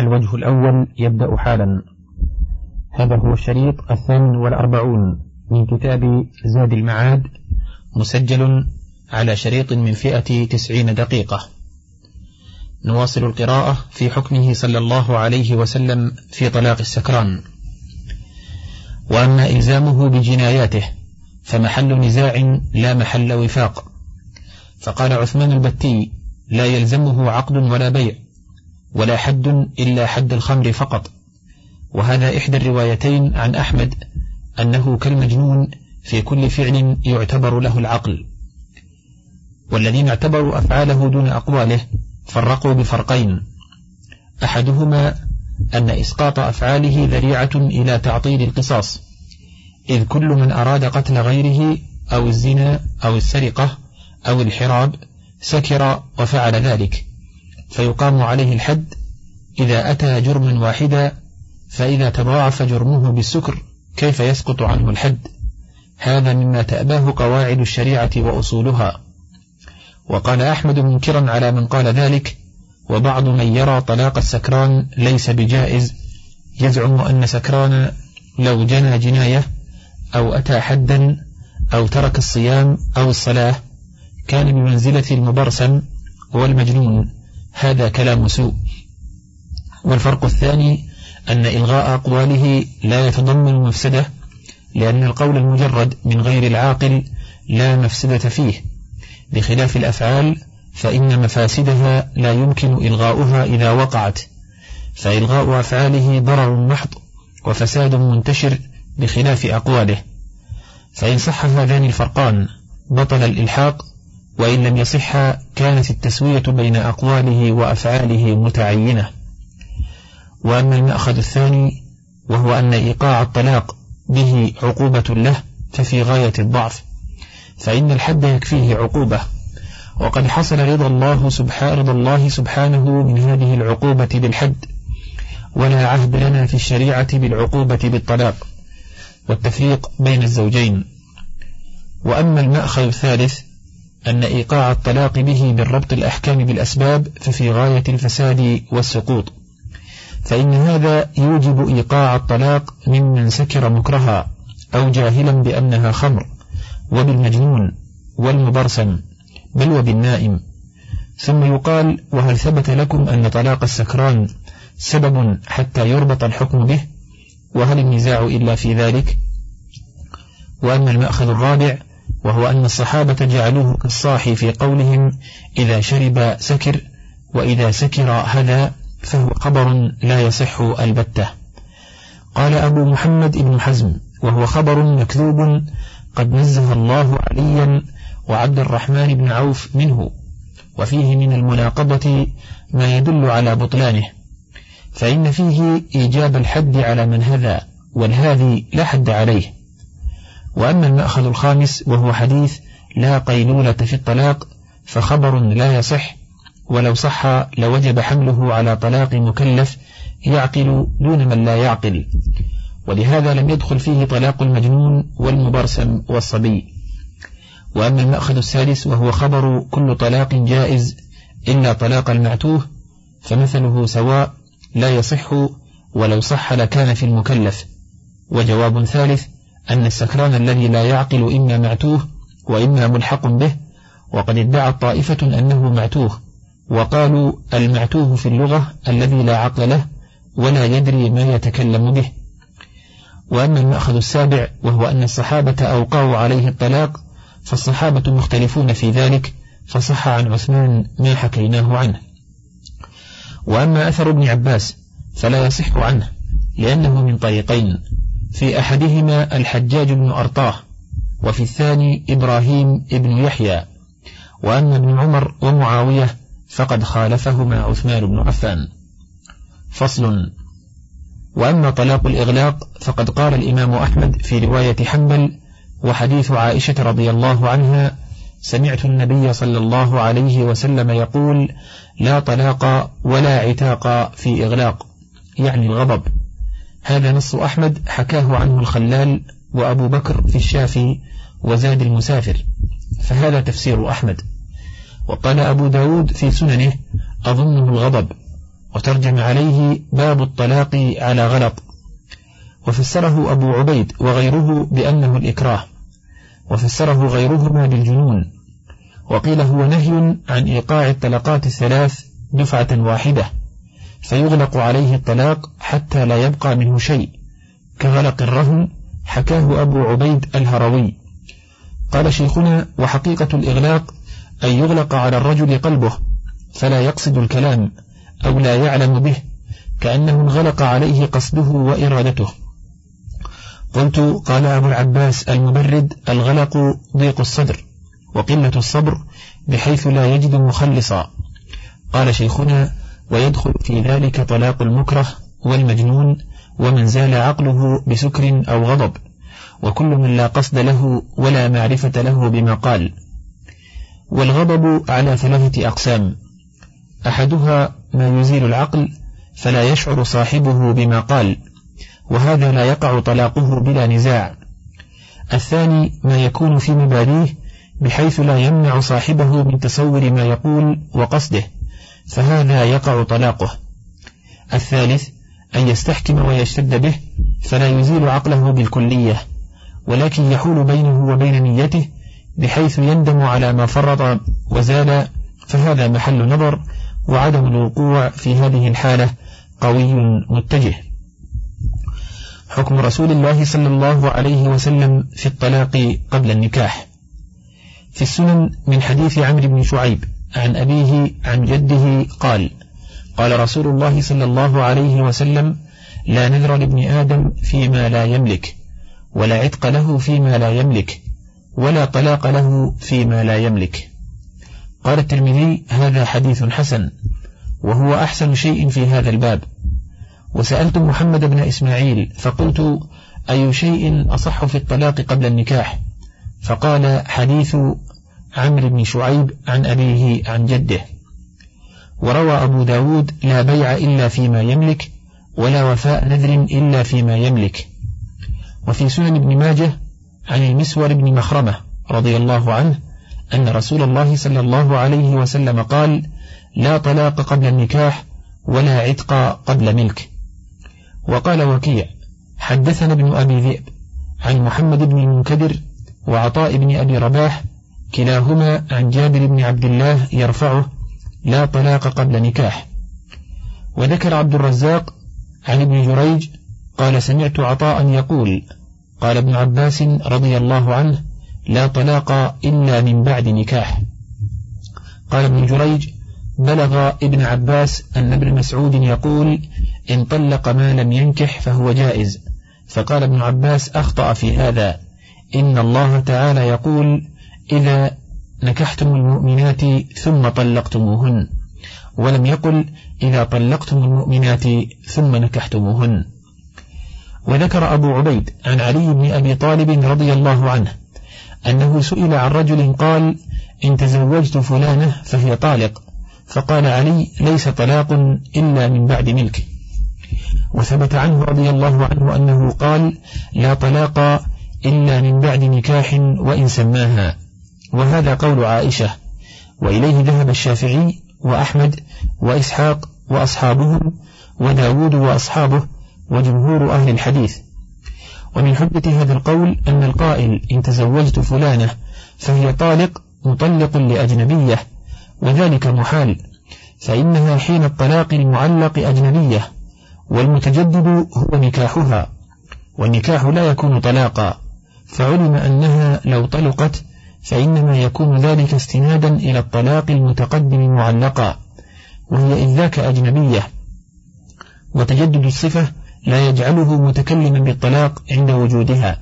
الوجه الأول يبدأ حالا. هذا هو الشريط الثامن والأربعون من كتاب زاد المعاد مسجل على شريط من فئة تسعين دقيقة. نواصل القراءة في حكمه صلى الله عليه وسلم في طلاق السكران. وأما إلزامه بجناياته فمحل نزاع لا محل وفاق. فقال عثمان البتي لا يلزمه عقد ولا بيع. ولا حد إلا حد الخمر فقط. وهذا إحدى الروايتين عن أحمد أنه كالمجنون في كل فعل يعتبر له العقل. والذين اعتبروا أفعاله دون أقواله فرقوا بفرقين. أحدهما أن إسقاط أفعاله ذريعة إلى تعطيل القصاص إذ كل من أراد قتل غيره أو الزنا أو السرقة أو الحراب سكر وفعل ذلك. فيقام عليه الحد إذا أتى جرما واحدا فإذا تضاعف جرمه بالسكر كيف يسقط عنه الحد؟ هذا مما تأباه قواعد الشريعة وأصولها. وقال أحمد منكرا على من قال ذلك وبعض من يرى طلاق السكران ليس بجائز يزعم أن سكران لو جنى جناية أو أتى حدا أو ترك الصيام أو الصلاة كان بمنزلة المبرسم والمجنون. هذا كلام سوء. والفرق الثاني أن إلغاء أقواله لا يتضمن مفسدة لأن القول المجرد من غير العاقل لا مفسدة فيه. بخلاف الأفعال فإن مفاسدها لا يمكن إلغاؤها إذا وقعت. فإلغاء أفعاله ضرر محض وفساد منتشر بخلاف أقواله. فإن صح هذان الفرقان بطل الإلحاق وإن لم يصح كانت التسوية بين أقواله وأفعاله متعينة. وأما المأخذ الثاني وهو أن إيقاع الطلاق به عقوبة له ففي غاية الضعف فإن الحد يكفيه عقوبة. وقد حصل رضا الله سبحانه رضا الله سبحانه من هذه العقوبة بالحد. ولا عهد لنا في الشريعة بالعقوبة بالطلاق. والتفريق بين الزوجين. وأما المأخذ الثالث أن إيقاع الطلاق به بالربط الأحكام بالأسباب ففي غاية الفساد والسقوط. فإن هذا يوجب إيقاع الطلاق ممن سكر مكرها أو جاهلا بأنها خمر وبالمجنون والمبرسم بل وبالنائم. ثم يقال وهل ثبت لكم أن طلاق السكران سبب حتى يربط الحكم به؟ وهل النزاع إلا في ذلك؟ وأما المأخذ الرابع وهو أن الصحابة جعلوه كالصاحي في قولهم إذا شرب سكر وإذا سكر هذا فهو خبر لا يصح البتة. قال أبو محمد بن حزم وهو خبر مكذوب قد نزه الله عليا وعبد الرحمن بن عوف منه وفيه من المناقضة ما يدل على بطلانه. فإن فيه إيجاب الحد على من هذا والهذي لا حد عليه. وأما المأخذ الخامس وهو حديث لا قيلولة في الطلاق فخبر لا يصح ولو صح لوجب حمله على طلاق مكلف يعقل دون من لا يعقل. ولهذا لم يدخل فيه طلاق المجنون والمبرسم والصبي. وأما المأخذ السادس وهو خبر كل طلاق جائز إلا طلاق المعتوه فمثله سواء لا يصح ولو صح لكان في المكلف. وجواب ثالث أن السكران الذي لا يعقل إما معتوه وإما ملحق به وقد ادعت طائفة أنه معتوه وقالوا المعتوه في اللغة الذي لا عقل له ولا يدري ما يتكلم به. وأما المأخذ السابع وهو أن الصحابة أوقعوا عليه الطلاق فالصحابة مختلفون في ذلك فصح عن عثمان ما حكيناه عنه. وأما أثر ابن عباس فلا يصح عنه لأنه من طريقين. في أحدهما الحجاج بن أرطاه وفي الثاني إبراهيم ابن يحيى وأما ابن عمر ومعاوية فقد خالفهما عثمان بن عفان. فصل. وأما طلاق الإغلاق فقد قال الإمام أحمد في رواية حنبل وحديث عائشة رضي الله عنها سمعت النبي صلى الله عليه وسلم يقول لا طلاق ولا عتاق في إغلاق. يعني الغضب. هذا نص أحمد حكاه عنه الخلال وأبو بكر في الشافي وزاد المسافر. فهذا تفسير أحمد. وقال أبو داود في سننه أظنه الغضب وترجم عليه باب الطلاق على غلط. وفسره أبو عبيد وغيره بأنه الإكراه. وفسره غيرهما بالجنون. وقيل هو نهي عن إيقاع الطلقات الثلاث دفعة واحدة. فيغلق عليه الطلاق حتى لا يبقى منه شيء. كغلق الرهن حكاه أبو عبيد الهروي. قال شيخنا وحقيقة الإغلاق أن يغلق على الرجل قلبه فلا يقصد الكلام أو لا يعلم به كأنه انغلق عليه قصده وإرادته. قلت قال أبو العباس المبرد الغلق ضيق الصدر وقلة الصبر بحيث لا يجد مخلصا. قال شيخنا ويدخل في ذلك طلاق المكره والمجنون ومن زال عقله بسكر أو غضب وكل من لا قصد له ولا معرفة له بما قال. والغضب على ثلاثة أقسام. أحدها ما يزيل العقل فلا يشعر صاحبه بما قال وهذا لا يقع طلاقه بلا نزاع. الثاني ما يكون في مباديه بحيث لا يمنع صاحبه من تصور ما يقول وقصده. فهذا يقع طلاقه. الثالث أن يستحكم ويشتد به فلا يزيل عقله بالكلية ولكن يحول بينه وبين نيته بحيث يندم على ما فرط وزال فهذا محل نظر وعدم الوقوع في هذه الحالة قوي متجه. حكم رسول الله صلى الله عليه وسلم في الطلاق قبل النكاح. في السنن من حديث عمرو بن شعيب عن أبيه عن جده قال قال رسول الله صلى الله عليه وسلم لا نذر لابن آدم فيما لا يملك ولا عتق له فيما لا يملك ولا طلاق له فيما لا يملك. قال الترمذي هذا حديث حسن وهو أحسن شيء في هذا الباب. وسألت محمد بن إسماعيل فقلت أي شيء أصح في الطلاق قبل النكاح؟ فقال حديث عمرو بن شعيب عن أبيه عن جده. وروى أبو داود لا بيع إلا فيما يملك ولا وفاء نذر إلا فيما يملك. وفي سنن ابن ماجه عن المسور بن مخرمة رضي الله عنه أن رسول الله صلى الله عليه وسلم قال لا طلاق قبل النكاح ولا عتق قبل ملك وقال وكيع حدثنا ابن أبي ذئب عن محمد بن المنكدر وعطاء بن أبي رباح كلاهما عن جابر بن عبد الله يرفعه لا طلاق قبل نكاح. وذكر عبد الرزاق عن ابن جريج قال سمعت عطاء يقول قال ابن عباس رضي الله عنه لا طلاق إلا من بعد نكاح. قال ابن جريج بلغ ابن عباس أن ابن مسعود يقول إن طلق ما لم ينكح فهو جائز. فقال ابن عباس أخطأ في هذا. إن الله تعالى يقول إذا نكحتم المؤمنات ثم طلقتموهن ولم يقل إذا طلقتم المؤمنات ثم نكحتموهن. وذكر أبو عبيد عن علي بن أبي طالب رضي الله عنه أنه سئل عن رجل قال إن تزوجت فلانة فهي طالق فقال علي ليس طلاق إلا من بعد ملك وثبت عنه رضي الله عنه أنه قال لا طلاق إلا من بعد نكاح وإن سماها وهذا قول عائشة. وإليه ذهب الشافعي وأحمد وإسحاق وأصحابهم وداود وأصحابه وجمهور أهل الحديث. ومن حجة هذا القول أن القائل إن تزوجت فلانة فهي طالق مطلق لأجنبية وذلك محال فإنها حين الطلاق المعلق أجنبية والمتجدد هو نكاحها والنكاح لا يكون طلاقا فعلم أنها لو طلقت فإنما يكون ذلك استنادا إلى الطلاق المتقدم معلقا وهي إذ ذاك أجنبية. وتجدد الصفة لا يجعله متكلما بالطلاق عند وجودها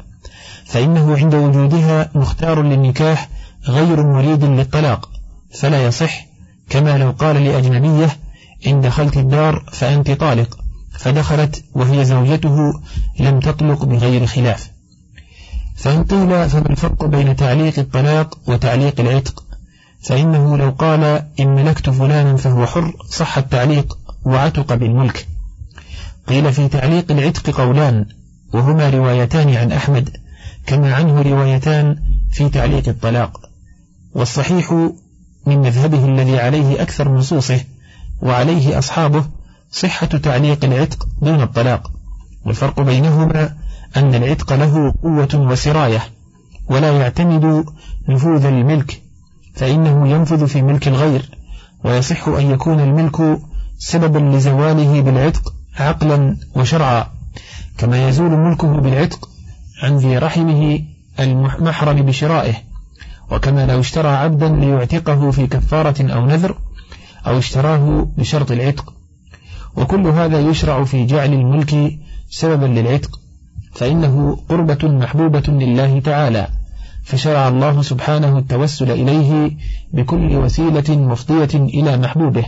فإنه عند وجودها مختار للنكاح غير مريد للطلاق فلا يصح كما لو قال لأجنبية إن دخلت الدار فأنت طالق فدخلت وهي زوجته لم تطلق بغير خلاف. فإن قيل فما الفرق بين تعليق الطلاق وتعليق العتق؟ فإنه لو قال إن ملكت فلانا فهو حر صح التعليق وعتق بالملك. قيل في تعليق العتق قولان وهما روايتان عن أحمد كما عنه روايتان في تعليق الطلاق. والصحيح من مذهبه الذي عليه أكثر نصوصه وعليه أصحابه صحة تعليق العتق دون الطلاق. والفرق بينهما أن العتق له قوة وسراية ولا يعتمد نفوذ الملك فإنه ينفذ في ملك الغير ويصح أن يكون الملك سببا لزواله بالعتق عقلا وشرعا. كما يزول ملكه بالعتق عن ذي رحمه المحرم بشرائه وكما لو اشترى عبدا ليعتقه في كفارة أو نذر أو اشتراه بشرط العتق. وكل هذا يشرع في جعل الملك سببا للعتق. فإنه قربة محبوبة لله تعالى فشرع الله سبحانه التوسل إليه بكل وسيلة مفضية إلى محبوبه.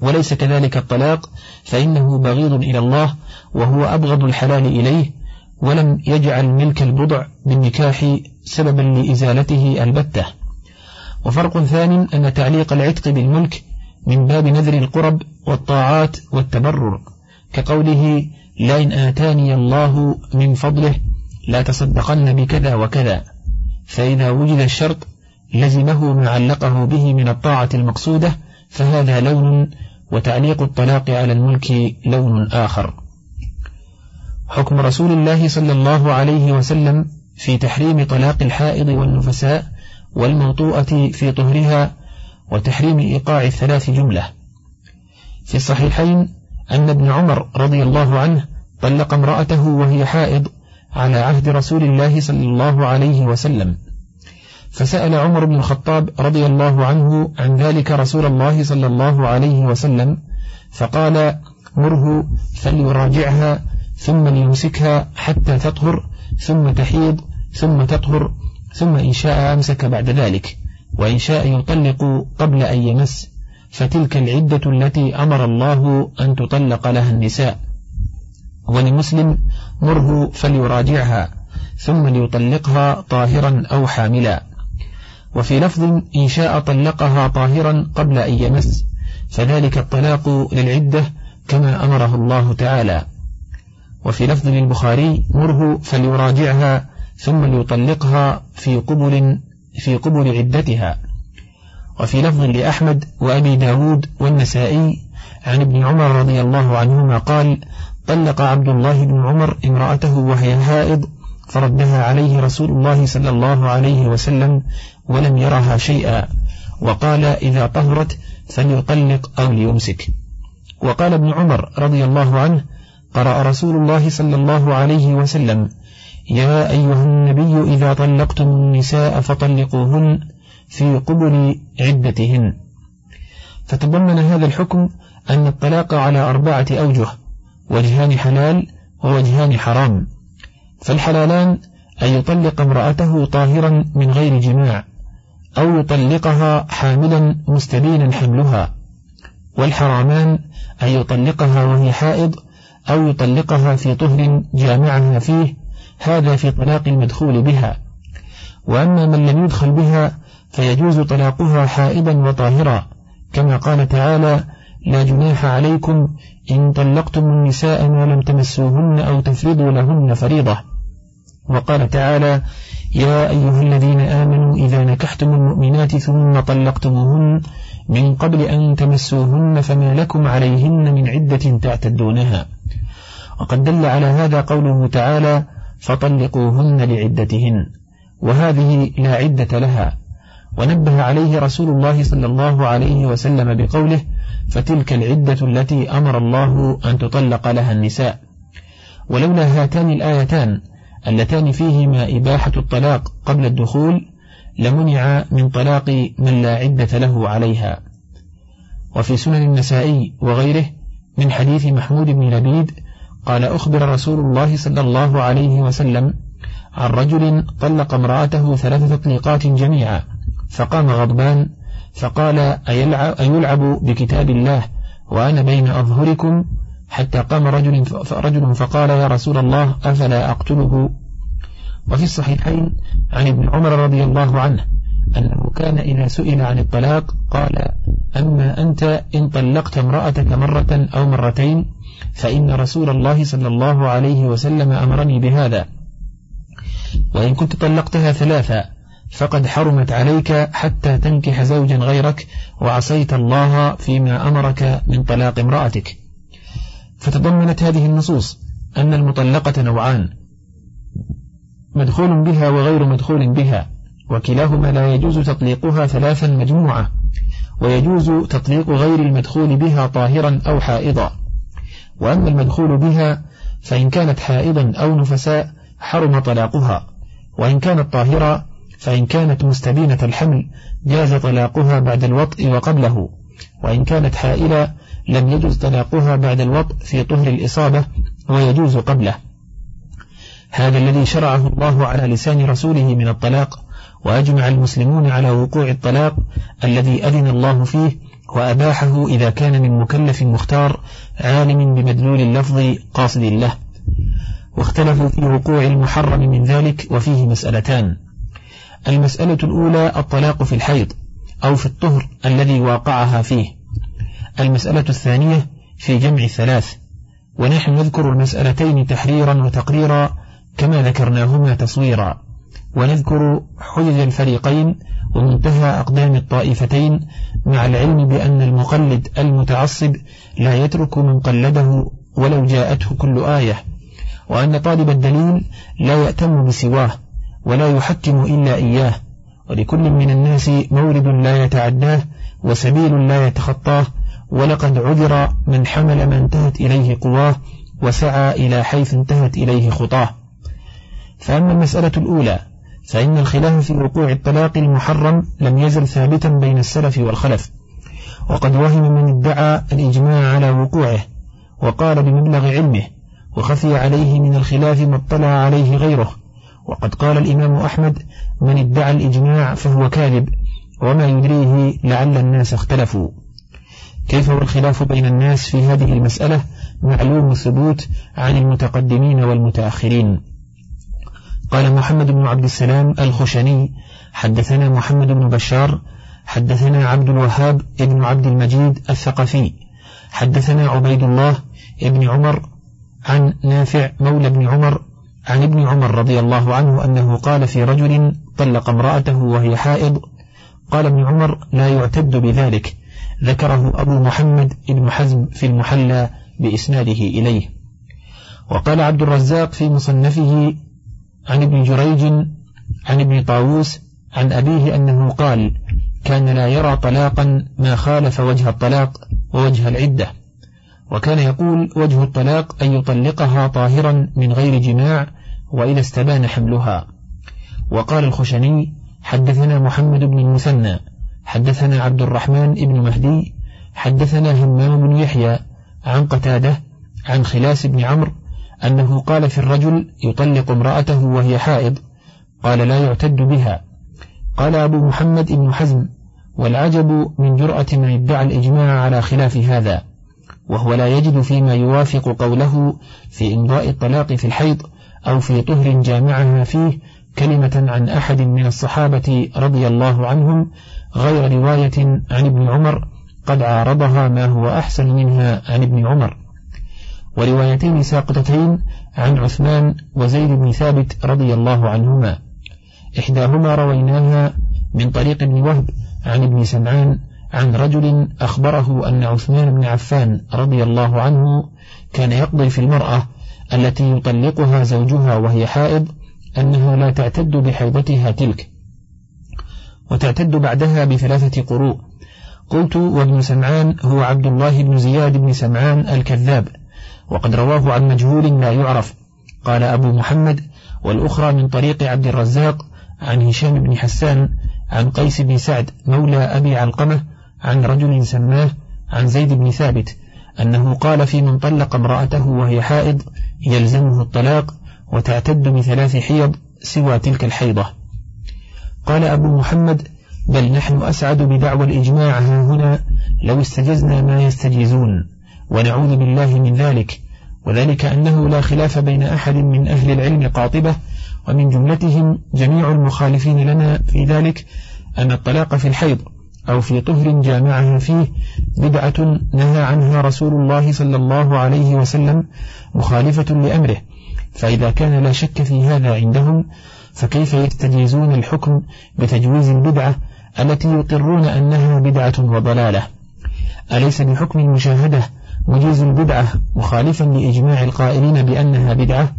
وليس كذلك الطلاق فإنه بغيض إلى الله وهو أبغض الحلال إليه ولم يجعل ملك البضع بالنكاح سببا لإزالته البتة. وفرق ثان أن تعليق العتق بالملك من باب نذر القرب والطاعات والتبرر كقوله لئن آتاني الله من فضله لا تصدقن بكذا وكذا. فإذا وجد الشرط لزمه ما علقه به من الطاعة المقصودة فهذا لون وتعليق الطلاق على الملك لون آخر. حكم رسول الله صلى الله عليه وسلم في تحريم طلاق الحائض والنفساء والموطوءة في طهرها وتحريم إيقاع الثلاث جملة. في الصحيحين أن ابن عمر رضي الله عنه طلق امرأته وهي حائض على عهد رسول الله صلى الله عليه وسلم. فسأل عمر بن الخطاب رضي الله عنه عن ذلك رسول الله صلى الله عليه وسلم فقال مره فليراجعها ثم ليمسكها حتى تطهر ثم تحيض ثم تطهر ثم إن شاء أمسك بعد ذلك وإن شاء يطلق قبل أن يمس. فتلك العدة التي أمر الله أن تطلق لها النساء. ولمسلم مره فليراجعها ثم ليطلقها طاهرا أو حاملا. وفي لفظ إن شاء طلقها طاهرا قبل أن يمس فذلك الطلاق للعدة كما أمره الله تعالى. وفي لفظ للبخاري مره فليراجعها ثم ليطلقها في قبل في قبل عدتها. وفي لفظ لأحمد وأبي داود والنسائي عن ابن عمر رضي الله عنهما قال طلق عبد الله بن عمر امرأته وهي هائض فردها عليه رسول الله صلى الله عليه وسلم ولم يرها شيئا وقال إذا طهرت فليطلق أو ليمسك. وقال ابن عمر رضي الله عنه قرأ رسول الله صلى الله عليه وسلم يا أيها النبي إذا طلقتم النساء فطلقوهن في قبل عدتهن. فتضمن هذا الحكم أن الطلاق على أربعة أوجه وجهان حلال ووجهان حرام. فالحلالان أن يطلق امرأته طاهرا من غير جماع أو يطلقها حاملا مستبينا حملها. والحرامان أن يطلقها وهي حائض أو يطلقها في طهر جامعها فيه هذا في طلاق المدخول بها. وأما من لم يدخل بها فيجوز طلاقها حائضا وطاهرا. كما قال تعالى لا جناح عليكم إن طلقتم النساء ما لم تمسوهن أو تفرضوا لهن فريضة. وقال تعالى يا أيها الذين آمنوا إذا نكحتم المؤمنات ثم طلقتموهن من قبل أن تمسوهن فما لكم عليهن من عدة تعتدونها. وقد دل على هذا قوله تعالى فطلقوهن لعدتهن. وهذه لا عدة لها. ونبه عليه رسول الله صلى الله عليه وسلم بقوله فتلك العدة التي أمر الله أن تطلق لها النساء. ولولا هاتان الآيتان اللتان فيهما إباحة الطلاق قبل الدخول لمنع من طلاق من لا عدة له عليها. وفي سنن النسائي وغيره من حديث محمود بن لبيد قال أخبر رسول الله صلى الله عليه وسلم عن رجل طلق امرأته ثلاث تطليقات جميعا. فقام غضبان فقال أيلعب بكتاب الله وأنا بين أظهركم؟ حتى قام رجل فقال يا رسول الله أفلا أقتله؟ وفي الصحيحين عن ابن عمر رضي الله عنه أنه كان إذا سئل عن الطلاق قال أما أنت إن طلقت امرأتك مرة أو مرتين فإن رسول الله صلى الله عليه وسلم أمرني بهذا وإن كنت طلقتها ثلاثا فقد حرمت عليك حتى تنكح زوجا غيرك وعصيت الله فيما أمرك من طلاق امرأتك. فتضمنت هذه النصوص أن المطلقة نوعان مدخول بها وغير مدخول بها وكلاهما لا يجوز تطليقها ثلاثا مجموعة ويجوز تطليق غير المدخول بها طاهرا أو حائضا. وأما المدخول بها فإن كانت حائضا أو نفساء حرم طلاقها وإن كانت طاهرة فإن كانت مستبينة الحمل جاز طلاقها بعد الوطء وقبله وإن كانت حائلة لم يجوز طلاقها بعد الوطء في طهر الإصابة ويجوز قبله. هذا الذي شرعه الله على لسان رسوله من الطلاق وأجمع المسلمون على وقوع الطلاق الذي أذن الله فيه وأباحه إذا كان من مكلف مختار عالم بمدلول اللفظ قاصد له واختلفوا في وقوع المحرم من ذلك وفيه مسألتان. المسألة الأولى الطلاق في الحيض أو في الطهر الذي واقعها فيه. المسألة الثانية في جمع ثلاث ونحن نذكر المسألتين تحريرا وتقريرا كما ذكرناهما تصويرا. ونذكر حجج الفريقين ومنتهى أقدام الطائفتين مع العلم بأن المقلد المتعصب لا يترك من قلده ولو جاءته كل آية وأن طالب الدليل لا يأتم بسواه. ولا يحكم إلا إياه ولكل من الناس مورد لا يتعداه وسبيل لا يتخطاه ولقد عذر من حمل ما انتهت إليه قواه وسعى إلى حيث انتهت إليه خطاه. فأما المسألة الأولى فإن الخلاف في وقوع الطلاق المحرم لم يزل ثابتا بين السلف والخلف وقد وهم من ادعى الإجماع على وقوعه وقال بمبلغ علمه وخفي عليه من الخلاف ما اطلع عليه غيره. وقد قال الإمام أحمد من ادعى الإجماع فهو كاذب وما يدريه لعل الناس اختلفوا. كيف والخلاف بين الناس في هذه المسألة؟ معلوم الثبوت عن المتقدمين والمتأخرين. قال محمد بن عبد السلام الخشني حدثنا محمد بن بشار حدثنا عبد الوهاب ابن عبد المجيد الثقفي حدثنا عبيد الله ابن عمر عن نافع مولى بن عمر عن ابن عمر رضي الله عنه أنه قال في رجل طلق امرأته وهي حائض قال ابن عمر لا يعتد بذلك ذكره أبو محمد بن حزم في المحلى بإسناده إليه. وقال عبد الرزاق في مصنفه عن ابن جريج عن ابن طاووس عن أبيه أنه قال كان لا يرى طلاقا ما خالف وجه الطلاق ووجه العدة وكان يقول وجه الطلاق أن يطلقها طاهرا من غير جماع وإذا استبان حملها. وقال الخشني حدثنا محمد بن المثنى حدثنا عبد الرحمن بن مهدي حدثنا همام بن يحيى عن قتادة عن خلاس بن عمرو أنه قال في الرجل يطلق امرأته وهي حائض قال لا يعتد بها. قال أبو محمد بن حزم والعجب من جرأة من ادعى الإجماع على خلاف هذا وهو لا يجد فيما يوافق قوله في إمضاء الطلاق في الحيض أو في طهر جامعها فيه كلمة عن أحد من الصحابة رضي الله عنهم غير رواية عن ابن عمر قد عارضها ما هو أحسن منها عن ابن عمر. وروايتين ساقطتين عن عثمان وزيد بن ثابت رضي الله عنهما. إحداهما رويناها من طريق ابن وهب عن ابن سمعان عن رجل أخبره أن عثمان بن عفان رضي الله عنه كان يقضي في المرأة التي يطلقها زوجها وهي حائض أنها لا تعتد بحيضتها تلك وتعتد بعدها بثلاثة قروء. قلت وابن سمعان هو عبد الله بن زياد بن سمعان الكذاب وقد رواه عن مجهول لا يعرف. قال أبو محمد والأخرى من طريق عبد الرزاق عن هشام بن حسان عن قيس بن سعد مولى أبي علقمة عن رجل سماه عن زيد بن ثابت. أنه قال في من طلق امرأته وهي حائض يلزمه الطلاق وتعتد بثلاث حيض سوى تلك الحيضة. قال أبو محمد بل نحن أسعد بدعوى الإجماع ها هنا لو استجزنا ما يستجيزون ونعوذ بالله من ذلك. وذلك أنه لا خلاف بين أحد من أهل العلم قاطبة ومن جملتهم جميع المخالفين لنا في ذلك أن الطلاق في الحيض. أو في طهر جامعها فيه بدعة نهى عنها رسول الله صلى الله عليه وسلم مخالفة لأمره فإذا كان لا شك في هذا عندهم فكيف يستجيزون الحكم بتجويز البدعة التي يقرون أنها بدعة وضلالة؟ أليس بحكم المشاهدة مجيز البدعة مخالفا لإجماع القائلين بأنها بدعة؟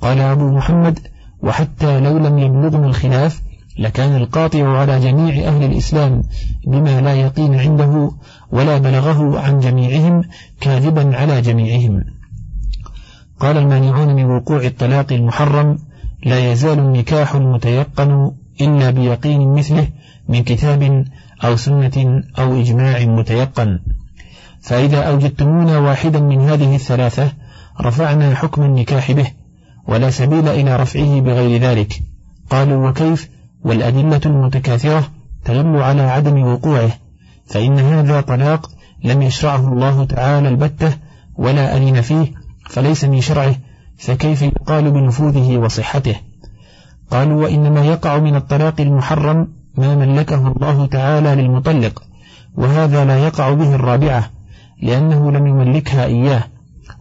قال أبو محمد وحتى لو لم يبلغنا الخلاف لكان القاطع على جميع أهل الإسلام بما لا يقين عنده ولا بلغه عن جميعهم كاذبا على جميعهم. قال المانعون من وقوع الطلاق المحرم لا يزال النكاح المتيقن إلا بيقين مثله من كتاب أو سنة أو إجماع متيقن. فإذا أوجدتمونا واحدا من هذه الثلاثة رفعنا حكم النكاح به ولا سبيل إلى رفعه بغير ذلك. قالوا وكيف؟ والأدلة المتكاثرة تدل على عدم وقوعه فإن هذا طلاق لم يشرعه الله تعالى البتة ولا أذن فيه فليس من شرعه فكيف يقال بنفوذه وصحته؟ قالوا وإنما يقع من الطلاق المحرم ما ملكه الله تعالى للمطلق وهذا لا يقع به الرابعة لأنه لم يملكها إياه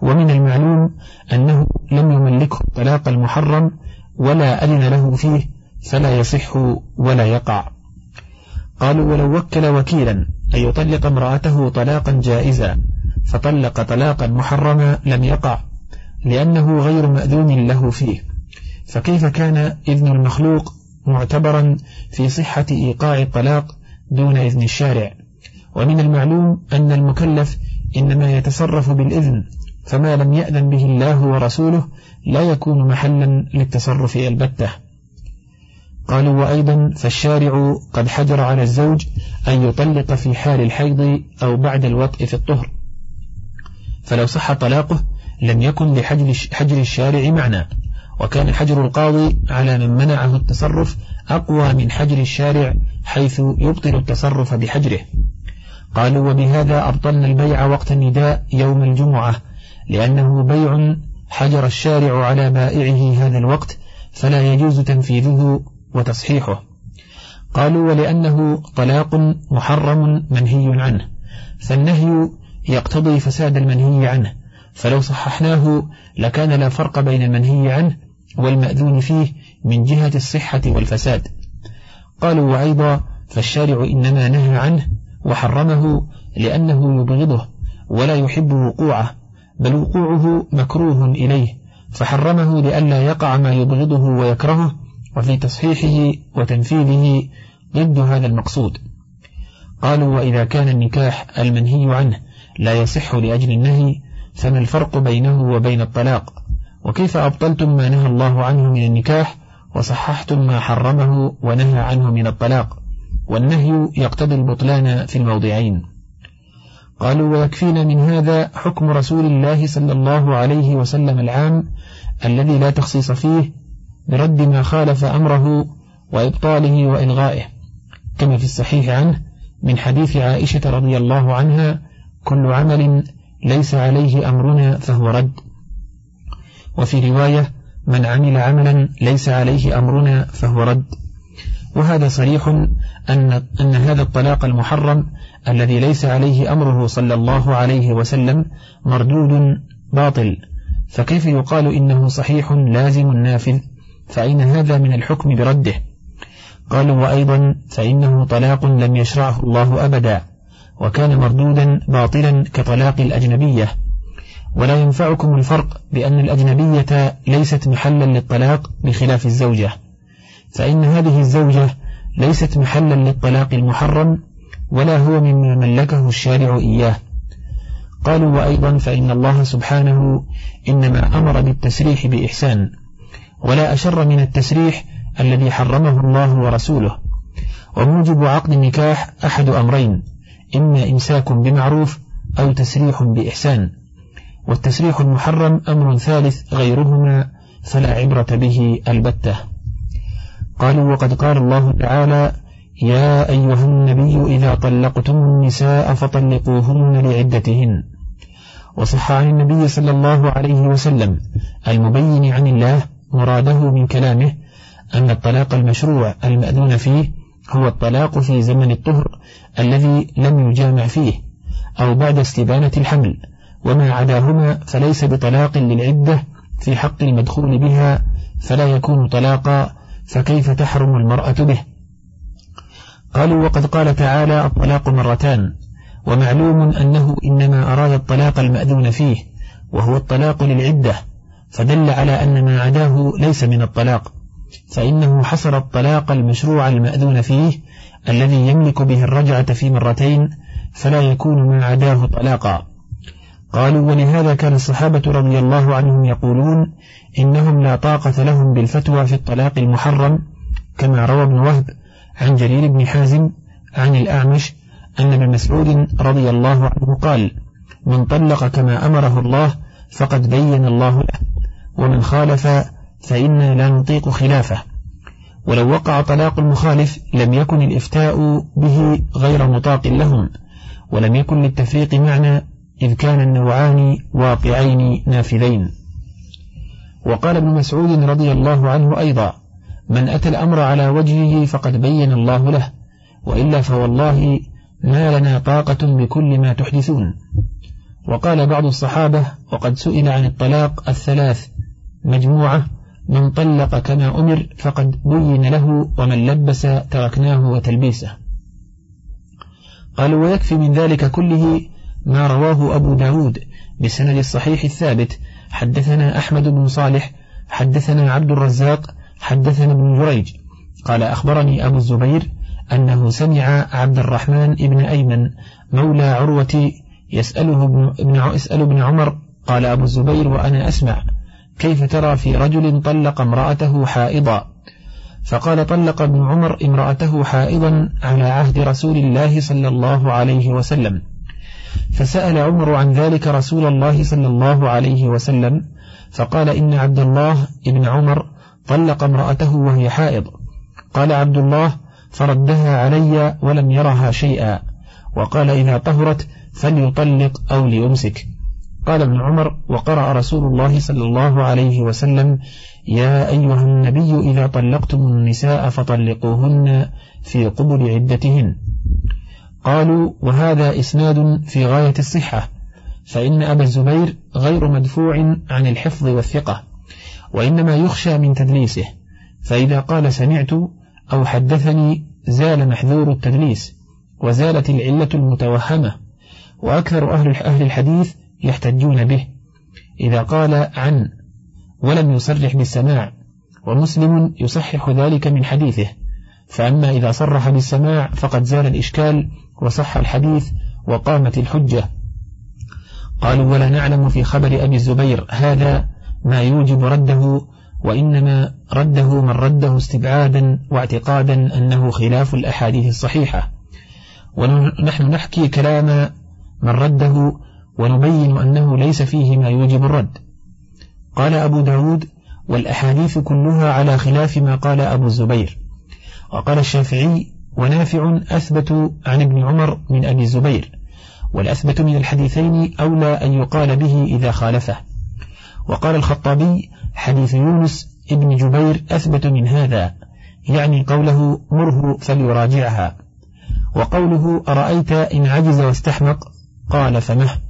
ومن المعلوم أنه لم يملكه الطلاق المحرم ولا أذن له فيه فلا يصح ولا يقع. قالوا ولو وكل وكيلا أن يطلق امرأته طلاقا جائزا فطلق طلاقا محرما لم يقع لأنه غير مأذون له فيه. فكيف كان إذن المخلوق معتبرا في صحة إيقاع الطلاق دون إذن الشارع؟ ومن المعلوم أن المكلف إنما يتصرف بالإذن فما لم يأذن به الله ورسوله لا يكون محلا للتصرف البتة. قالوا وأيضا فالشارع قد حجر على الزوج أن يطلق في حال الحيض أو بعد الوطء في الطهر. فلو صح طلاقه لم يكن لحجر الشارع معنى وكان حجر القاضي على من منعه التصرف أقوى من حجر الشارع حيث يبطل التصرف بحجره. قالوا وبهذا أبطلنا البيع وقت النداء يوم الجمعة لأنه بيع حجر الشارع على بائعه هذا الوقت فلا يجوز تنفيذه وتصحيحه. قالوا ولأنه طلاق محرم منهي عنه فالنهي يقتضي فساد المنهي عنه فلو صححناه لكان لا فرق بين المنهي عنه والمأذون فيه من جهة الصحة والفساد. قالوا وأيضا فالشارع إنما نهى عنه وحرمه لأنه يبغضه ولا يحب وقوعه بل وقوعه مكروه إليه فحرمه لئلا يقع ما يبغضه ويكرهه وفي تصحيحه وتنفيذه ضد هذا المقصود. قالوا وإذا كان النكاح المنهي عنه لا يصح لأجل النهي فما الفرق بينه وبين الطلاق؟ وكيف أبطلتم ما نهى الله عنه من النكاح وصححتم ما حرمه ونهى عنه من الطلاق؟ والنهي يقتضي البطلان في الموضعين. قالوا ويكفينا من هذا حكم رسول الله صلى الله عليه وسلم العام الذي لا تخصيص فيه برد ما خالف أمره وإبطاله وإلغائه كما في الصحيح عنه من حديث عائشة رضي الله عنها كل عمل ليس عليه أمرنا فهو رد. وفي رواية من عمل عملا ليس عليه أمرنا فهو رد. وهذا صريح أن, أن هذا الطلاق المحرم الذي ليس عليه أمره صلى الله عليه وسلم مردود باطل فكيف يقال إنه صحيح لازم نافذ؟ فأين هذا من الحكم برده. قالوا وأيضا فإنه طلاق لم يشرعه الله أبدا وكان مردودا باطلا كطلاق الأجنبية. ولا ينفعكم الفرق بأن الأجنبية ليست محلا للطلاق بخلاف الزوجة. فإن هذه الزوجة ليست محلا للطلاق المحرم ولا هو مما ملكه الشارع إياه. قالوا وأيضا فإن الله سبحانه إنما أمر بالتسريح بإحسان. ولا أشر من التسريح الذي حرمه الله ورسوله. وموجب عقد النكاح أحد أمرين إما إمساك بمعروف أو تسريح بإحسان. والتسريح المحرم أمر ثالث غيرهما فلا عبرة به البتة. قالوا وقد قال الله تعالى يا أيها النبي إذا طلقتم النساء فطلقوهن لعدتهن وصح عن النبي صلى الله عليه وسلم المبين عن الله مراده من كلامه أن الطلاق المشروع المأذون فيه هو الطلاق في زمن الطهر الذي لم يجامع فيه أو بعد استبانة الحمل وما عداهما فليس بطلاق للعدة في حق المدخول بها فلا يكون طلاقا فكيف تحرم المرأة به؟ قالوا وقد قال تعالى الطلاق مرتان ومعلوم أنه إنما أراد الطلاق المأذون فيه وهو الطلاق للعدة فدل على أن ما عداه ليس من الطلاق فإنه حصر الطلاق المشروع المأذون فيه الذي يملك به الرجعة في مرتين فلا يكون ما عداه طلاقا. قالوا ولهذا كان الصحابة رضي الله عنهم يقولون إنهم لا طاقة لهم بالفتوى في الطلاق المحرم كما روى ابن وهب عن جرير بن حازم عن الأعمش أن ابن مسعود رضي الله عنه قال من طلق كما أمره الله فقد بين الله له ومن خالف فإنا لا نطيق خلافه. ولو وقع طلاق المخالف لم يكن الإفتاء به غير مطاق لهم ولم يكن للتفريق معنى إذ كان النوعان واقعين نافذين. وقال ابن مسعود رضي الله عنه أيضا من أتى الأمر على وجهه فقد بين الله له وإلا فوالله ما لنا طاقة بكل ما تحدثون وقال بعض الصحابة وقد سئل عن الطلاق الثلاث مجموعة من طلق كما أمر فقد بين له ومن لبس تركناه وتلبيسه. قالوا ويكفي من ذلك كله ما رواه أبو داود بسند الصحيح الثابت حدثنا أحمد بن صالح حدثنا عبد الرزاق حدثنا ابن جريج. قال أخبرني أبو الزبير أنه سمع عبد الرحمن ابن أيمن مولى عروة يسأله ابن, يسأل ابن عمر قال أبو الزبير وأنا أسمع. كيف ترى في رجل طلق امرأته حائضا؟ فقال طلق ابن عمر امرأته حائضا على عهد رسول الله صلى الله عليه وسلم. فسأل عمر عن ذلك رسول الله صلى الله عليه وسلم فقال إن عبد الله ابن عمر طلق امرأته وهي حائض. قال عبد الله فردها علي ولم يرها شيئا وقال إذا طهرت فليطلق أو ليمسك. قال ابن عمر وقرأ رسول الله صلى الله عليه وسلم يا أيها النبي إذا طلقتم النساء فطلقوهن في قبل عدتهن. قالوا وهذا إسناد في غاية الصحة فإن أبا الزبير غير مدفوع عن الحفظ والثقة وإنما يخشى من تدليسه فإذا قال سمعت أو حدثني زال محذور التدليس وزالت العلة المتوهمة وأكثر أهل الحديث يحتجون به. إذا قال عن ولم يصرح بالسماع ومسلم يصحح ذلك من حديثه فأما إذا صرح بالسماع فقد زال الإشكال وصح الحديث وقامت الحجة. قالوا ولا نعلم في خبر أبي الزبير هذا ما يوجب رده وإنما رده من رده استبعادا واعتقادا أنه خلاف الأحاديث الصحيحة. ونحن نحكي كلام من رده ونبين أنه ليس فيه ما يوجب الرد. قال أبو داود والأحاديث كلها على خلاف ما قال أبو الزبير. وقال الشافعي ونافع أثبت عن ابن عمر من أبي الزبير. والأثبت من الحديثين أولى أن يقال به إذا خالفه. وقال الخطابي حديث يونس ابن جبير أثبت من هذا يعني قوله مره فليراجعها. وقوله أرأيت إن عجز واستحمق؟ قال فمه.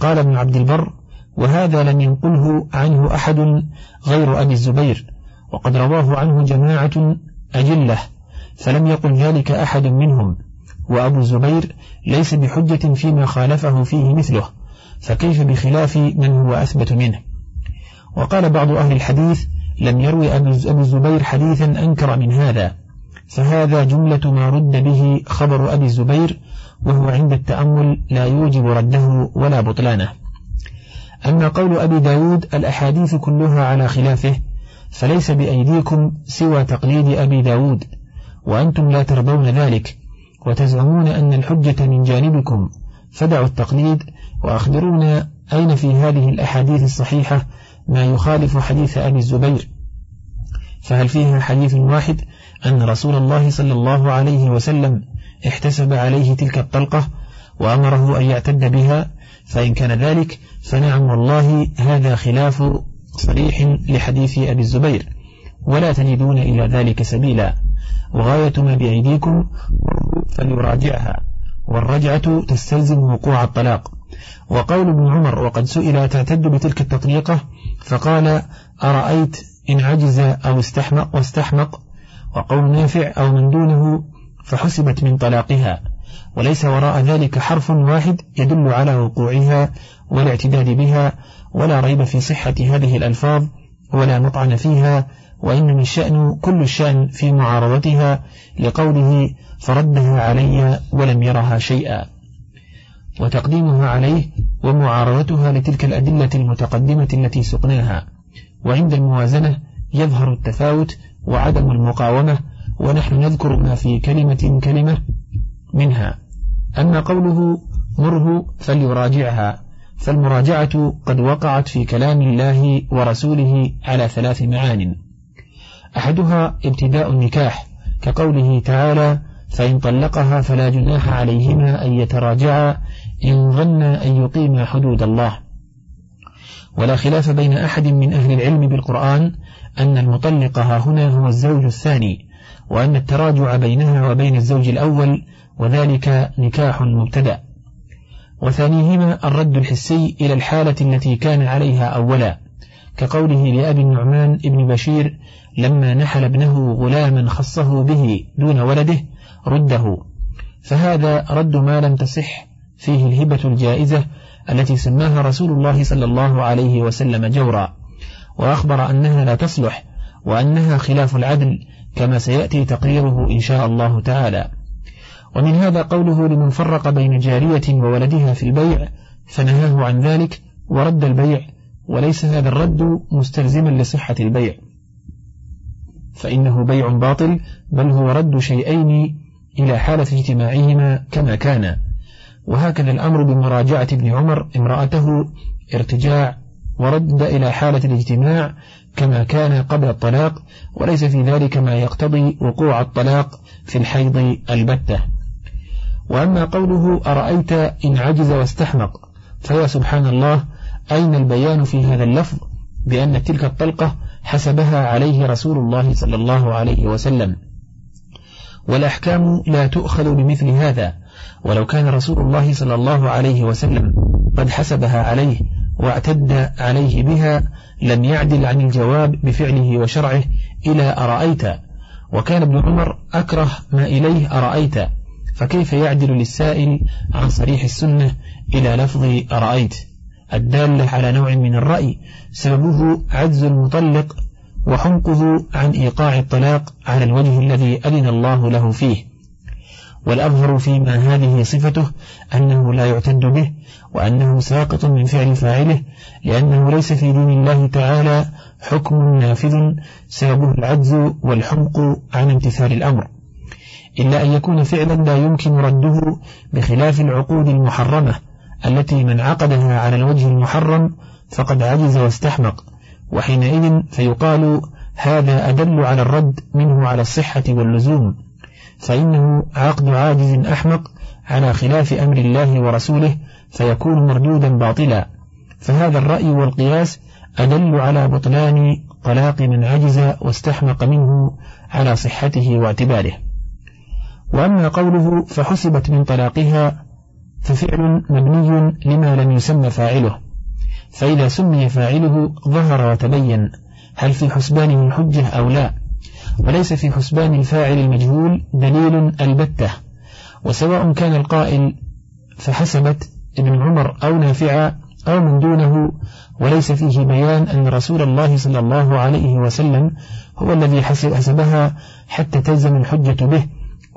قال ابن عبد البر وهذا لم ينقله عنه أحد غير أبي الزبير وقد رواه عنه جماعة أجلة فلم يقل ذلك أحد منهم وأبو الزبير ليس بحجة فيما خالفه فيه مثله فكيف بخلاف من هو أثبت منه؟ وقال بعض أهل الحديث لم يروي أبو الزبير حديثا أنكر من هذا فهذا جملة ما رد به خبر أبي الزبير وهو عند التأمل لا يوجب رده ولا بطلانه. أما قول أبي داود الأحاديث كلها على خلافه فليس بأيديكم سوى تقليد أبي داود وأنتم لا ترضون ذلك وتزعمون أن الحجة من جانبكم فدعوا التقليد وأخبرونا أين في هذه الأحاديث الصحيحة ما يخالف حديث أبي الزبير. فهل فيها حديث واحد أن رسول الله صلى الله عليه وسلم احتسب عليه تلك الطلقة وأمره أن يعتد بها فإن كان ذلك فنعم والله هذا خلاف صريح لحديث أبي الزبير. ولا تجدون إلى ذلك سبيلا. وغاية ما بأيديكم فليراجعها. والرجعة تستلزم وقوع الطلاق. وقول ابن عمر وقد سئل تعتد بتلك التطليقة؟ فقال أرأيت إن عجز أو استحمق؟ واستحمق. وقول نافع أو من دونه؟ فحسبت من طلاقها وليس وراء ذلك حرف واحد يدل على وقوعها والاعتداد بها ولا ريب في صحة هذه الألفاظ ولا مطعن فيها وإنما الشأن كل الشأن في معارضتها لقوله فردها علي ولم يرها شيئا. وتقديمها عليه ومعارضتها لتلك الأدلة المتقدمة التي سقناها وعند الموازنة يظهر التفاوت وعدم المقاومة ونحن نذكر ما في كلمة كلمة منها. أما قوله مره فليراجعها فالمراجعة قد وقعت في كلام الله ورسوله على ثلاث معان. أحدها ابتداء النكاح كقوله تعالى فإن طلقها فلا جناح عليهما أن يتراجعا إن ظن أن يقيما حدود الله. ولا خلاف بين أحد من أهل العلم بالقرآن أن المطلق ها هنا هو الزوج الثاني وأن التراجع بينها وبين الزوج الأول وذلك نكاح مبتدأ. وثانيهما الرد الحسي إلى الحالة التي كان عليها أولا كقوله لأبي النعمان ابن بشير لما نحل ابنه غلاما خصه به دون ولده رده. فهذا رد ما لم تصح فيه الهبة الجائزة التي سماها رسول الله صلى الله عليه وسلم جورا. وأخبر أنها لا تصلح وأنها خلاف العدل كما سيأتي تقريره إن شاء الله تعالى. ومن هذا قوله لمن فرق بين جارية وولدها في البيع فنهاه عن ذلك ورد البيع وليس هذا الرد مستلزما لصحة البيع. فإنه بيع باطل بل هو رد شيئين إلى حالة اجتماعهما كما كان. وهكذا الأمر بمراجعة ابن عمر امرأته ارتجاع ورد إلى حالة الاجتماع كما كان قبل الطلاق وليس في ذلك ما يقتضي وقوع الطلاق في الحيض البتة. وأما قوله أرأيت إن عجز واستحمق فيا سبحان الله أين البيان في هذا اللفظ؟ بأن تلك الطلقة حسبها عليه رسول الله صلى الله عليه وسلم. والأحكام لا تؤخذ بمثل هذا ولو كان رسول الله صلى الله عليه وسلم قد حسبها عليه واعتد عليه بها لم يعدل عن الجواب بفعله وشرعه إلى أرأيت. وكان ابن عمر أكره ما إليه أرأيت. فكيف يعدل للسائل عن صريح السنة إلى لفظ أرأيت؟ الدالة على نوع من الرأي سببه عجز المطلق وحمقه عن إيقاع الطلاق على الوجه الذي أذن الله له فيه. والأظهر فيما هذه صفته أنه لا يعتد به وأنه ساقط من فعل فاعله لأنه ليس في دين الله تعالى حكم نافذ سببه العجز والحمق عن امتثال الأمر. إلا أن يكون فعلا لا يمكن رده بخلاف العقود المحرمة التي من عقدها على الوجه المحرم فقد عجز واستحمق وحينئذ فيقال هذا أدل على الرد منه على الصحة واللزوم. فإنه عقد عاجز أحمق على خلاف أمر الله ورسوله فيكون مردودا باطلا. فهذا الرأي والقياس أدل على بطلان طلاق من عجز واستحمق منه على صحته واعتباره. وأما قوله فحسبت من طلاقها ففعل مبني لما لم يسمى فاعله. فإذا سمي فاعله ظهر وتبين هل في حسبانه الحجة أو لا. وليس في حسبان الفاعل المجهول دليل البتة. وسواء كان القائل فحسبت ابن عمر أو نافعا أو من دونه وليس فيه بيان أن رسول الله صلى الله عليه وسلم هو الذي حسبها حتى تلزم الحجة به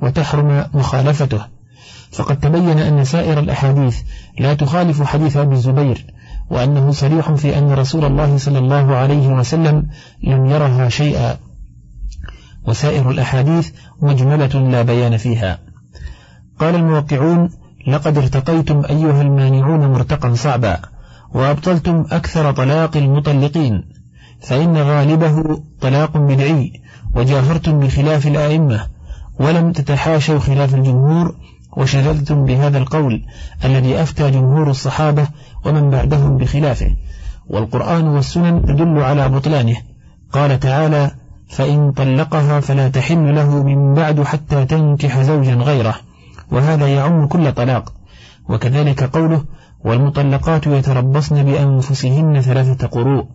وتحرم مخالفته. فقد تبين أن سائر الأحاديث لا تخالف حديث أبي الزبير وأنه صريح في أن رسول الله صلى الله عليه وسلم لم يرها شيئا. وسائر الأحاديث مجملة لا بيان فيها. قال الموقعون لقد ارتقيتم أيها المانعون مرتقا صعبا وأبطلتم أكثر طلاق المطلقين فإن غالبه طلاق بدعي وجاهرتم بخلاف الآئمة ولم تتحاشوا خلاف الجمهور وشغلتم بهذا القول الذي أفتى جمهور الصحابة ومن بعدهم بخلافه والقرآن والسنن تدل على بطلانه. قال تعالى فإن طلقها فلا تحل له من بعد حتى تنكح زوجا غيره وهذا يعم كل طلاق. وكذلك قوله والمطلقات يتربصن بأنفسهن ثلاثة قروء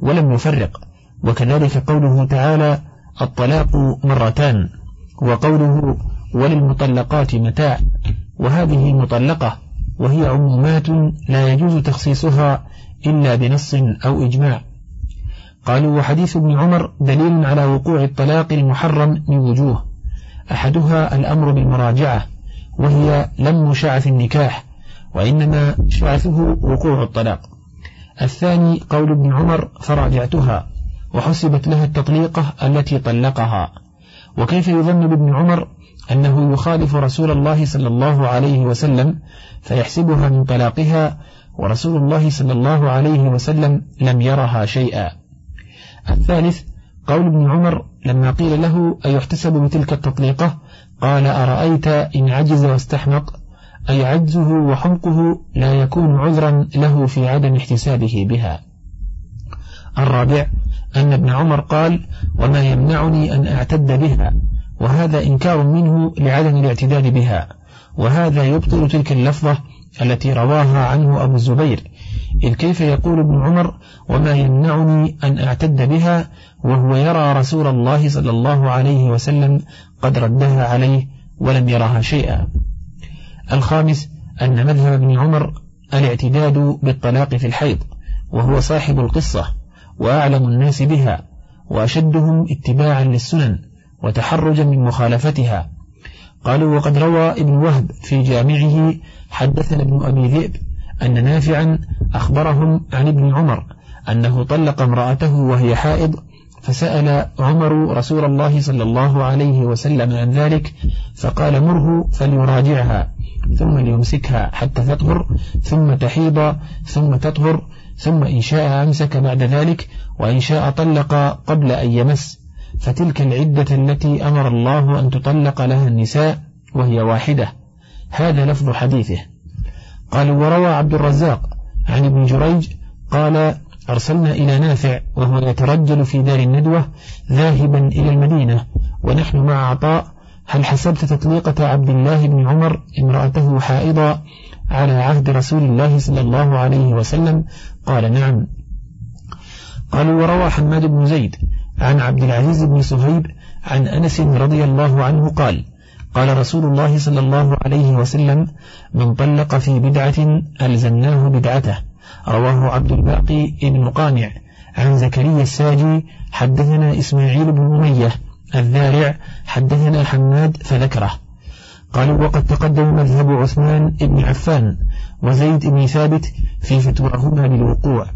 ولم يفرق. وكذلك قوله تعالى الطلاق مرتان. وقوله وللمطلقات متاع. وهذه مطلقة وهي عمومات لا يجوز تخصيصها إلا بنص أو إجماع. قالوا وحديث ابن عمر دليل على وقوع الطلاق المحرم من وجوه أحدها الأمر بالمراجعة وهي لم شعث النكاح وإنما شعثه وقوع الطلاق. الثاني قول ابن عمر فراجعتها وحسبت لها التطليقة التي طلقها. وكيف يظن بابن عمر أنه يخالف رسول الله صلى الله عليه وسلم فيحسبها من طلاقها ورسول الله صلى الله عليه وسلم لم يرها شيئا. الثالث قول ابن عمر لما قيل له أيحتسب بتلك التطليقة؟ قال أرأيت إن عجز واستحمق؟ أي عجزه وحمقه لا يكون عذرا له في عدم احتسابه بها. الرابع أن ابن عمر قال وما يمنعني أن أعتد بها وهذا إنكار منه لعدم الاعتداد بها وهذا يبطل تلك اللفظة التي رواها عنه أبو الزبير إذ كيف يقول ابن عمر وما يمنعني أن أعتد بها وهو يرى رسول الله صلى الله عليه وسلم قد ردها عليه ولم يرها شيئا. الخامس أن مذهب ابن عمر الاعتداد بالطلاق في الحيض وهو صاحب القصة وأعلم الناس بها وأشدهم اتباعا للسنن وتحرجا من مخالفتها. قالوا وقد روى ابن وهب في جامعه حدثنا ابن أبي ذئب أن نافعا أخبرهم عن ابن عمر أنه طلق امرأته وهي حائض فسأل عمر رسول الله صلى الله عليه وسلم عن ذلك فقال مره فليراجعها ثم ليمسكها حتى تطهر ثم تحيض ثم تطهر ثم إن شاء أمسك بعد ذلك وإن شاء طلق قبل أن يمس. فتلك العدة التي أمر الله أن تطلق لها النساء وهي واحدة. هذا لفظ حديثه. قال وروى عبد الرزاق عن ابن جريج قال أرسلنا إلى نافع وهو يترجل في دار الندوة ذاهبا إلى المدينة ونحن مع عطاء هل حسبت تطليقة عبد الله بن عمر امرأته حائضا على عهد رسول الله صلى الله عليه وسلم؟ قال نعم. قالوا وروى حماد بن زيد عن عبد العزيز بن صهيب عن أنس رضي الله عنه قال قال رسول الله صلى الله عليه وسلم من طلق في بدعة ألزمناه بدعته. رواه عبد الباقي بن قانع عن زكريا الساجي حدثنا إسماعيل بن أمية الذارع حدثنا حماد فذكره. قالوا وقد تقدم مذهب عثمان بن عفان وزيد بن ثابت في فتواهما للوقوع.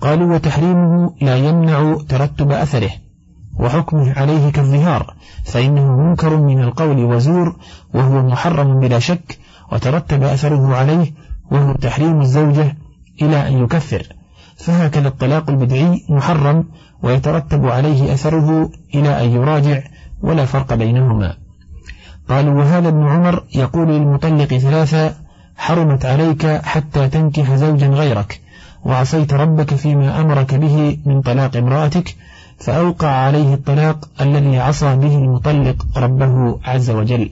قالوا وتحريمه لا يمنع ترتب أثره. وحكمه عليه كالظهار فإنه منكر من القول وزور وهو محرم بلا شك وترتب أثره عليه وهو تحريم الزوجة إلى أن يكفر. فهكذا الطلاق البدعي محرم ويترتب عليه أثره إلى أن يراجع ولا فرق بينهما. قالوا وهذا ابن عمر يقول للمطلق ثلاثة حرمت عليك حتى تنكح زوجا غيرك وعصيت ربك فيما أمرك به من طلاق امرأتك فأوقع عليه الطلاق الذي عصى به المطلق ربه عز وجل.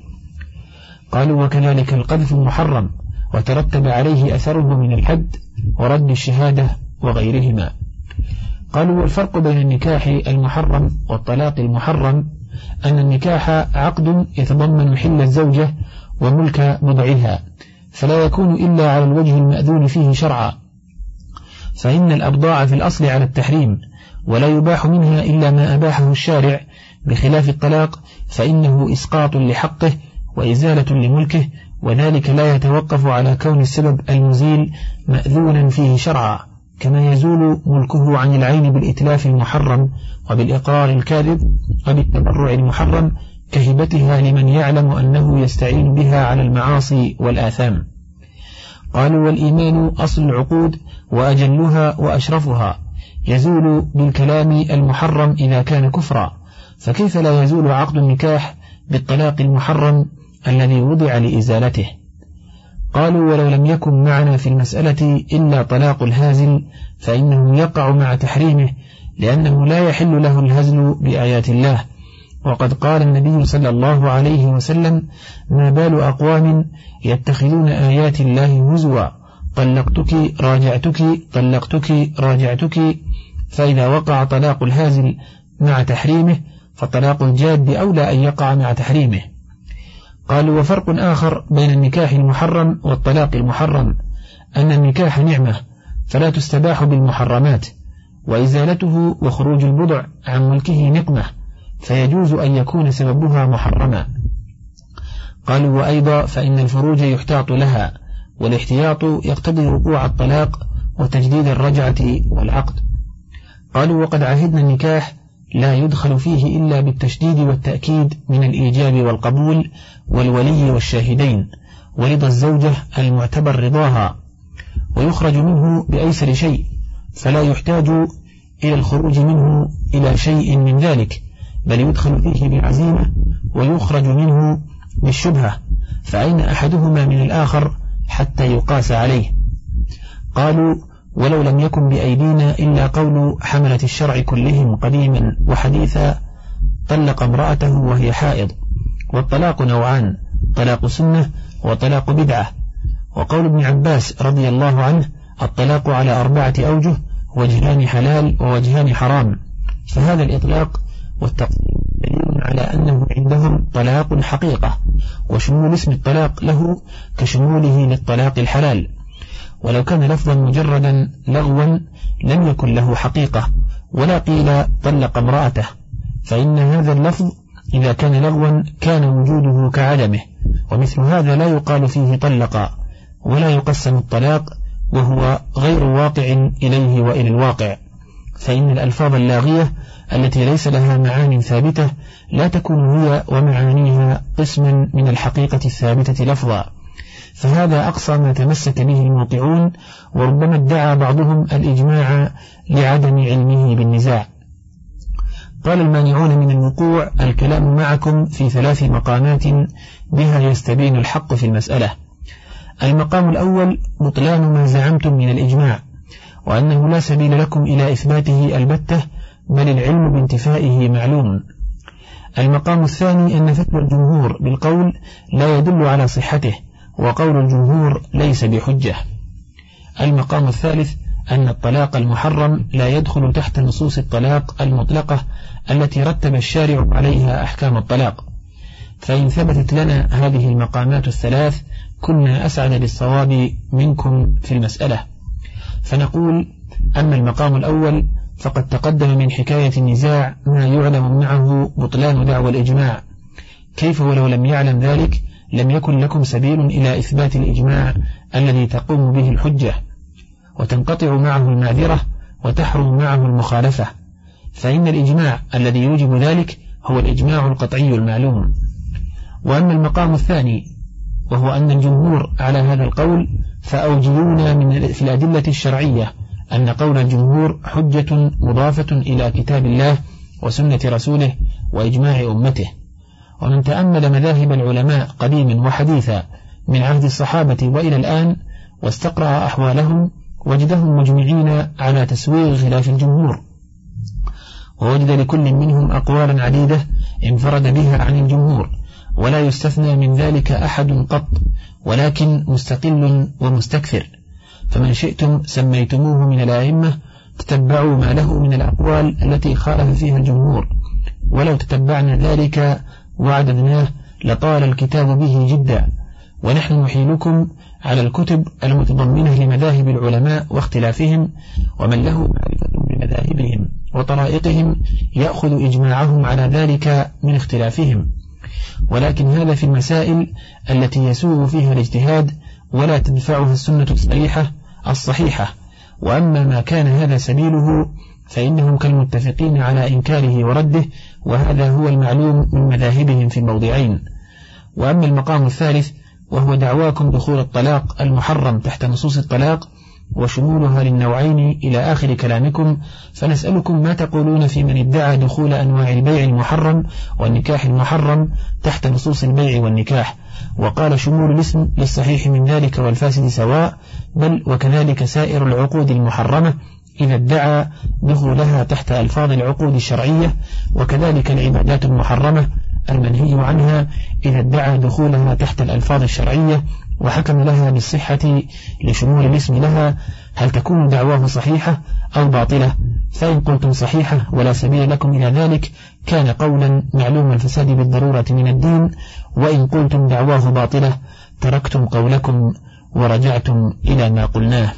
قالوا وكذلك القذف محرم وترتب عليه أثره من الحد ورد الشهادة وغيرهما. قالوا والفرق بين النكاح المحرم والطلاق المحرم أن النكاح عقد يتضمن حل الزوجة وملك بضعها فلا يكون إلا على الوجه المأذون فيه شرعا. فإن الأبضاع في الأصل على التحريم ولا يباح منها إلا ما أباحه الشارع بخلاف الطلاق فإنه إسقاط لحقه وإزالة لملكه وذلك لا يتوقف على كون السبب المزيل مأذونا فيه شرعا كما يزول ملكه عن العين بالإتلاف المحرم وبالإقرار الكاذب وبالتبرع المحرم كهبتها لمن يعلم أنه يستعين بها على المعاصي والآثام. قالوا والإيمان أصل العقود وأجلها وأشرفها. يزول بالكلام المحرم إذا كان كفرا. فكيف لا يزول عقد النكاح بالطلاق المحرم الذي وضع لإزالته؟ قالوا ولو لم يكن معنا في المسألة إلا طلاق الهازل فإنه يقع مع تحريمه لأنه لا يحل له الهزل بآيات الله. وقد قال النبي صلى الله عليه وسلم ما بال أقوام يتخذون آيات الله هزوا طلقتك راجعتك طلقتك راجعتك فإذا وقع طلاق الهازل مع تحريمه فطلاق الجاد أولى أن يقع مع تحريمه. قالوا وفرق آخر بين النكاح المحرم والطلاق المحرم أن النكاح نعمة فلا تستباح بالمحرمات وإزالته وخروج البضع عن ملكه نقمة فيجوز أن يكون سببها محرما. قالوا وأيضا فإن الفروج يحتاط لها والاحتياط يقتضي وقوع الطلاق وتجديد الرجعة والعقد. قالوا وقد عهدنا النكاح لا يدخل فيه إلا بالتشديد والتأكيد من الإيجاب والقبول والولي والشاهدين ورضا الزوجة المعتبر رضاها ويخرج منه بأيسر شيء فلا يحتاج إلى الخروج منه إلى شيء من ذلك بل يدخل فيه بعزيمة ويخرج منه بالشبهة فأين أحدهما من الآخر حتى يقاس عليه؟ قالوا ولو لم يكن بأيدينا إلا قول حملة الشرع كلهم قديما وحديثا طلق امرأته وهي حائض. والطلاق نوعان طلاق سنة وطلاق بدعة. وقول ابن عباس رضي الله عنه الطلاق على أربعة أوجه وجهان حلال ووجهان حرام. فهذا الإطلاق والتقسيم دليل على أنه عندهم طلاق حقيقة وشمول اسم الطلاق له كشموله للطلاق الحلال. ولو كان لفظا مجردا لغوا لم يكن له حقيقة ولا قيل طلق امرأته فإن هذا اللفظ إذا كان لغوا كان وجوده كعدمه ومثل هذا لا يقال فيه طلق ولا يقسم الطلاق وهو غير واقع إليه وإلى الواقع. فإن الألفاظ اللاغية التي ليس لها معان ثابتة لا تكون هي ومعانيها قسما من الحقيقة الثابتة لفظا. فهذا أقصى ما تمسك به الموقعون وربما ادعى بعضهم الإجماع لعدم علمه بالنزاع. قال المانعون من الوقوع الكلام معكم في ثلاث مقامات بها يستبين الحق في المسألة. المقام الأول بطلان ما زعمتم من الإجماع وأنه لا سبيل لكم إلى إثباته البتة بل العلم بانتفائه معلوم. المقام الثاني أن فتوى الجمهور بالقول لا يدل على صحته وقول الجمهور ليس بحجة. المقام الثالث أن الطلاق المحرم لا يدخل تحت نصوص الطلاق المطلقة التي رتب الشارع عليها أحكام الطلاق. فإن ثبتت لنا هذه المقامات الثلاث كنا أسعد بالصواب منكم في المسألة. فنقول أما المقام الأول فقد تقدم من حكاية النزاع ما يعلم معه بطلان دعوى الإجماع. كيف ولو لم يعلم ذلك لم يكن لكم سبيل إلى إثبات الإجماع الذي تقوم به الحجة وتنقطع معه المعذرة وتحرم معه المخالفة. فإن الإجماع الذي يوجب ذلك هو الإجماع القطعي المعلوم. وأما المقام الثاني وهو أن الجمهور على هذا القول فأوجلونا من في الأدلة الشرعية أن قول الجمهور حجة مضافة إلى كتاب الله وسنة رسوله وإجماع أمته. ومن تأمل مذاهب العلماء قديما وحديثا من عهد الصحابة وإلى الآن واستقرأ أحوالهم وجدهم مجمعين على تسويغ خلاف الجمهور. ووجد لكل منهم أقوالا عديدة انفرد بها عن الجمهور ولا يستثنى من ذلك أحد قط ولكن مستقل ومستكثر. فمن شئتم سميتموه من الأئمة تتبعوا ما له من الأقوال التي خالف فيها الجمهور. ولو تتبعنا ذلك وعددناه لطال الكتاب به جدا. ونحن نحيلكم على الكتب المتضمنة لمذاهب العلماء واختلافهم ومن له معرفة بمذاهبهم وطرائقهم يأخذ إجماعهم على ذلك من اختلافهم. ولكن هذا في المسائل التي يسوغ فيها الاجتهاد ولا تدفعها السنة الصريحة الصحيحة. وأما ما كان هذا سبيله فإنهم كالمتفقين على إنكاره ورده وهذا هو المعلوم من مذاهبهم في الموضعين. وأما المقام الثالث وهو دعواكم دخول الطلاق المحرم تحت نصوص الطلاق وشمولها للنوعين إلى آخر كلامكم فنسألكم ما تقولون في من ادعى دخول أنواع البيع المحرم والنكاح المحرم تحت نصوص البيع والنكاح. وقال شمول الاسم للصحيح من ذلك والفاسد سواء بل وكذلك سائر العقود المحرمة إذا ادعى دخولها تحت ألفاظ العقود الشرعية وكذلك العبادات المحرمة المنهي عنها إذا ادعى دخولها تحت الألفاظ الشرعية وحكم لها بالصحة لشمول الاسم لها هل تكون دعواه صحيحة أو باطلة؟ فإن قلتم صحيحة ولا سبيل لكم إلى ذلك كان قولا معلوم الفساد بالضرورة من الدين وإن قلتم دعواه باطلة تركتم قولكم ورجعتم إلى ما قلناه.